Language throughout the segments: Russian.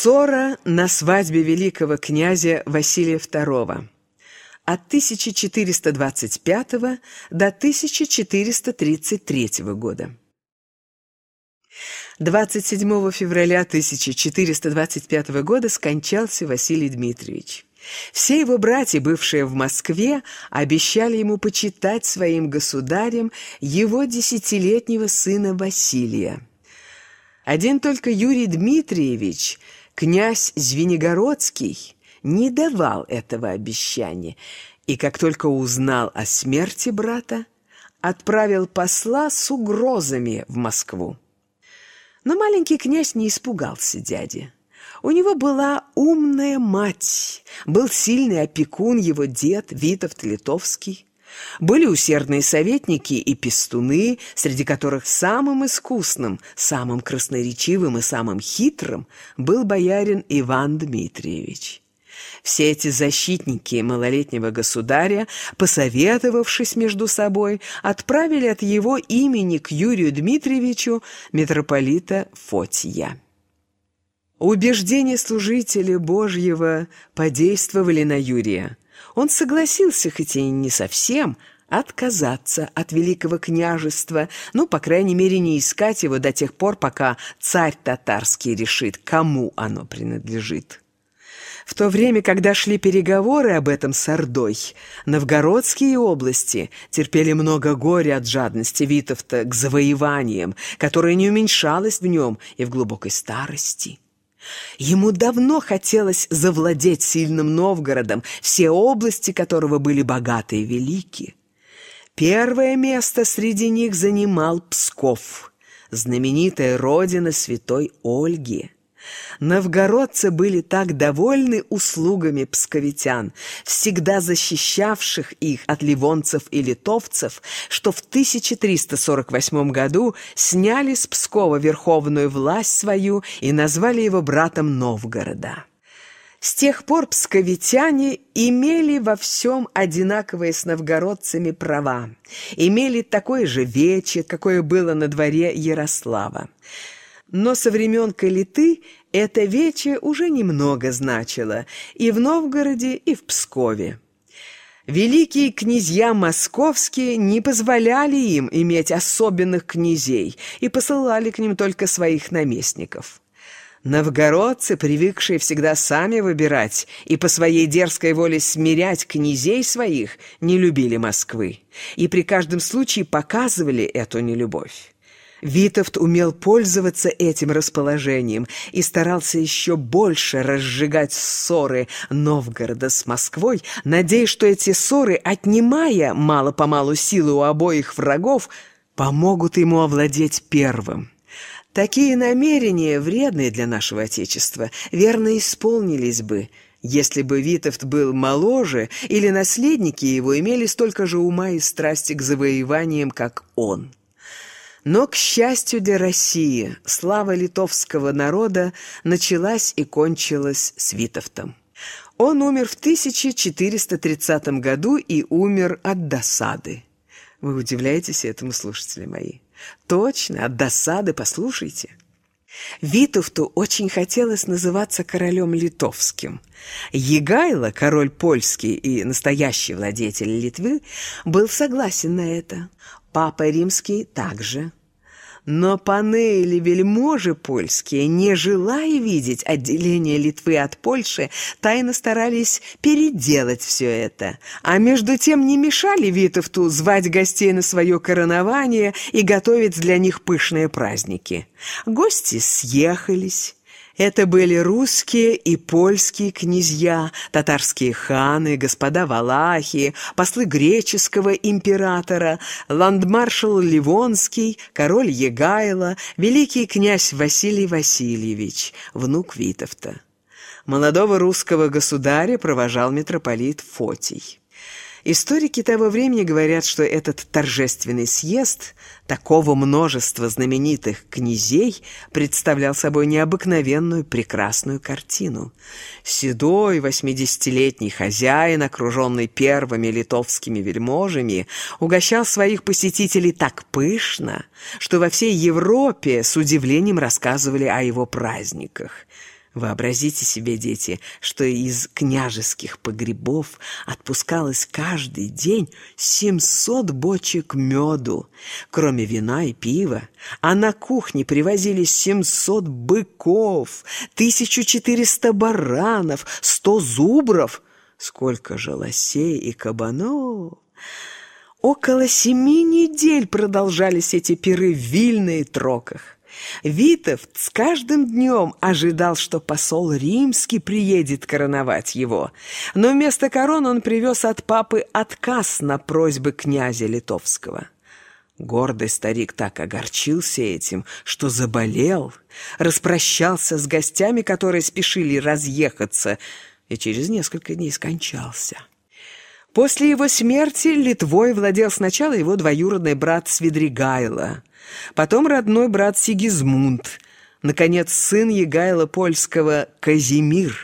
Ссора на свадьбе великого князя Василия II от 1425 до 1433 года. 27 февраля 1425 года скончался Василий Дмитриевич. Все его братья, бывшие в Москве, обещали ему почитать своим государем его десятилетнего сына Василия. Один только Юрий Дмитриевич, князь Звенигородский, не давал этого обещания, и как только узнал о смерти брата, отправил посла с угрозами в Москву. Но маленький князь не испугался дяди. У него была умная мать, был сильный опекун его дед Витовт Литовский. Были усердные советники и пестуны, среди которых самым искусным, самым красноречивым и самым хитрым был боярин Иван Дмитриевич. Все эти защитники малолетнего государя, посоветовавшись между собой, отправили от его имени к Юрию Дмитриевичу митрополита Фотия. Убеждения служителя Божьего подействовали на Юрия. Он согласился, хоть и не совсем, отказаться от великого княжества, ну, по крайней мере, не искать его до тех пор, пока царь татарский решит, кому оно принадлежит. В то время, когда шли переговоры об этом с Ордой, новгородские области терпели много горя от жадности Витовта к завоеваниям, которое не уменьшалось в нем и в глубокой старости. Ему давно хотелось завладеть сильным Новгородом, все области которого были богаты и велики. Первое место среди них занимал Псков, знаменитая родина святой Ольги. Новгородцы были так довольны услугами псковитян, всегда защищавших их от ливонцев и литовцев, что в 1348 году сняли с Пскова верховную власть свою и назвали его братом Новгорода. С тех пор псковитяне имели во всем одинаковые с новгородцами права, имели такое же вече, какое было на дворе Ярослава. Но со времен Калиты это вече уже немного значило и в Новгороде, и в Пскове. Великие князья московские не позволяли им иметь особенных князей и посылали к ним только своих наместников. Новгородцы, привыкшие всегда сами выбирать и по своей дерзкой воле смирять князей своих, не любили Москвы и при каждом случае показывали эту нелюбовь. Витовт умел пользоваться этим расположением и старался еще больше разжигать ссоры Новгорода с Москвой, надеясь, что эти ссоры, отнимая мало-помалу силы у обоих врагов, помогут ему овладеть первым. Такие намерения, вредные для нашего Отечества, верно исполнились бы, если бы Витовт был моложе или наследники его имели столько же ума и страсти к завоеваниям, как он. Но, к счастью для России, слава литовского народа началась и кончилась с Витовтом. Он умер в 1430 году и умер от досады. Вы удивляетесь этому, слушатели мои? Точно, от досады, послушайте. Витовту очень хотелось называться королем литовским. Егайло, король польский и настоящий владетель Литвы, был согласен на это. Папа Римский также. Но паны или вельможи польские, не желая видеть отделение Литвы от Польши, тайно старались переделать все это, а между тем не мешали Витовту звать гостей на свое коронование и готовить для них пышные праздники. Гости съехались, это были русские и польские князья, татарские ханы, господа Валахи, послы греческого императора, ландмаршал Ливонский, король Егайло, великий князь Василий Васильевич, внук Витовта. Молодого русского государя провожал митрополит Фотий. Историки того времени говорят, что этот торжественный съезд такого множества знаменитых князей представлял собой необыкновенную прекрасную картину. Седой восьмидесятилетний хозяин, окруженный первыми литовскими вельможами, угощал своих посетителей так пышно, что во всей Европе с удивлением рассказывали о его праздниках. Вообразите себе, дети, что из княжеских погребов отпускалось каждый день 700 бочек меду, кроме вина и пива, а на кухне привозились 700 быков, 1400 баранов, 100 зубров, сколько же лосей и кабанов. Около семи недель продолжались эти пиры в Вильно Троках. Витовт с каждым днем ожидал, что посол римский приедет короновать его, но вместо корон он привез от папы отказ на просьбы князя Литовского. Гордый старик так огорчился этим, что заболел, распрощался с гостями, которые спешили разъехаться, и через несколько дней скончался. После его смерти Литвой владел сначала его двоюродный брат Свидригайло, потом родной брат Сигизмунд, наконец, сын Егайла Польского Казимир.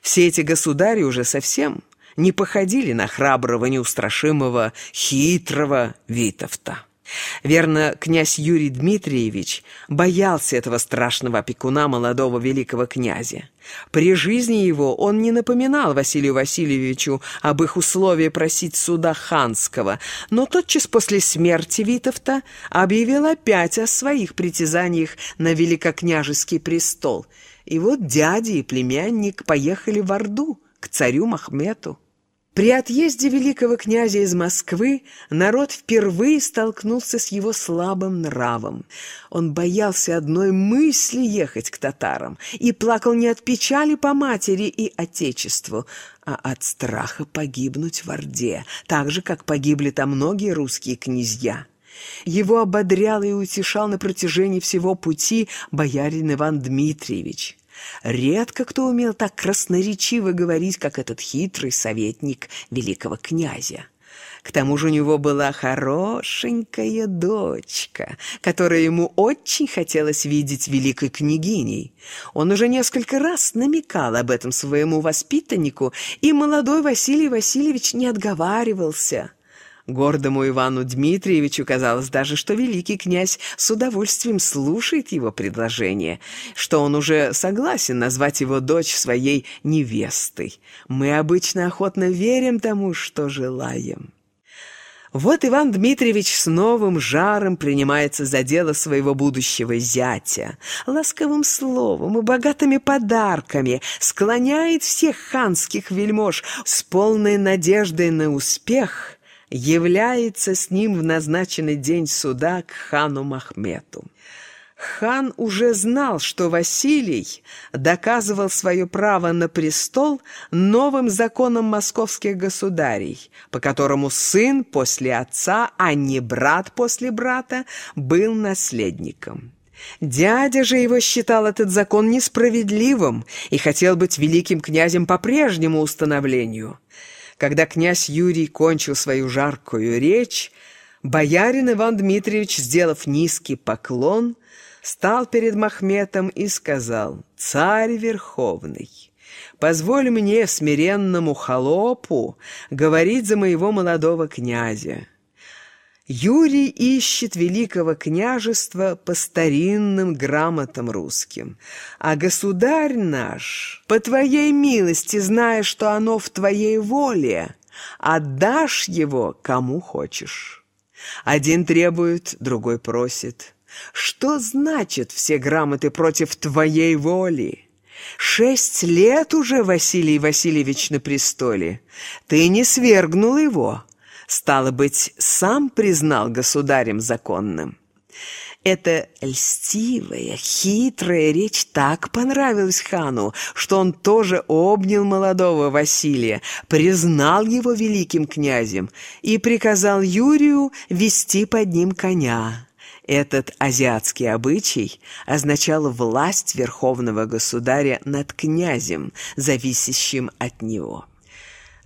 Все эти государи уже совсем не походили на храброго, неустрашимого, хитрого Витовта. Верно, князь Юрий Дмитриевич боялся этого страшного опекуна молодого великого князя. При жизни его он не напоминал Василию Васильевичу об их условии просить суда ханского, но тотчас после смерти Витовта объявил опять о своих притязаниях на великокняжеский престол. И вот дядя и племянник поехали в Орду к царю Махмету. При отъезде великого князя из Москвы народ впервые столкнулся с его слабым нравом. Он боялся одной мысли ехать к татарам и плакал не от печали по матери и отечеству, а от страха погибнуть в Орде, так же, как погибли там многие русские князья. Его ободрял и утешал на протяжении всего пути боярин Иван Дмитриевич. Редко кто умел так красноречиво говорить, как этот хитрый советник великого князя. К тому же у него была хорошенькая дочка, которая ему очень хотелось видеть великой княгиней. Он уже несколько раз намекал об этом своему воспитаннику, и молодой Василий Васильевич не отговаривался – Гордому Ивану Дмитриевичу казалось даже, что великий князь с удовольствием слушает его предложение, что он уже согласен назвать его дочь своей невестой. Мы обычно охотно верим тому, что желаем. Вот Иван Дмитриевич с новым жаром принимается за дело своего будущего зятя. Ласковым словом и богатыми подарками склоняет всех ханских вельмож с полной надеждой на успех – является с ним в назначенный день суда к хану Махмету. Хан уже знал, что Василий доказывал свое право на престол новым законом московских государей, по которому сын после отца, а не брат после брата, был наследником. Дядя же его считал этот закон несправедливым и хотел быть великим князем по прежнему установлению – когда князь Юрий кончил свою жаркую речь, боярин Иван Дмитриевич, сделав низкий поклон, стал перед Махметом и сказал, «Царь Верховный, позволь мне, смиренному холопу, говорить за моего молодого князя». Юрий ищет великого княжества по старинным грамотам русским, а государь наш, по твоей милости, зная, что оно в твоей воле, отдашь его кому хочешь. Один требует, другой просит. Что значит все грамоты против твоей воли? Шесть лет уже Василий Васильевич на престоле. Ты не свергнул его, стало быть, сам признал государем законным. Эта льстивая, хитрая речь так понравилась хану, что он тоже обнял молодого Василия, признал его великим князем и приказал Юрию вести под ним коня. Этот азиатский обычай означал власть верховного государя над князем, зависящим от него.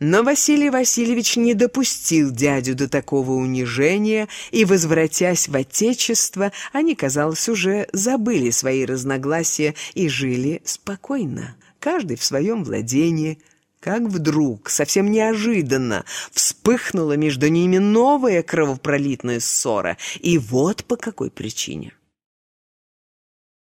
Но Василий Васильевич не допустил дядю до такого унижения, и, возвратясь в Отечество, они, казалось, уже забыли свои разногласия и жили спокойно, каждый в своем владении, как вдруг, совсем неожиданно, вспыхнула между ними новая кровопролитная ссора, и вот по какой причине.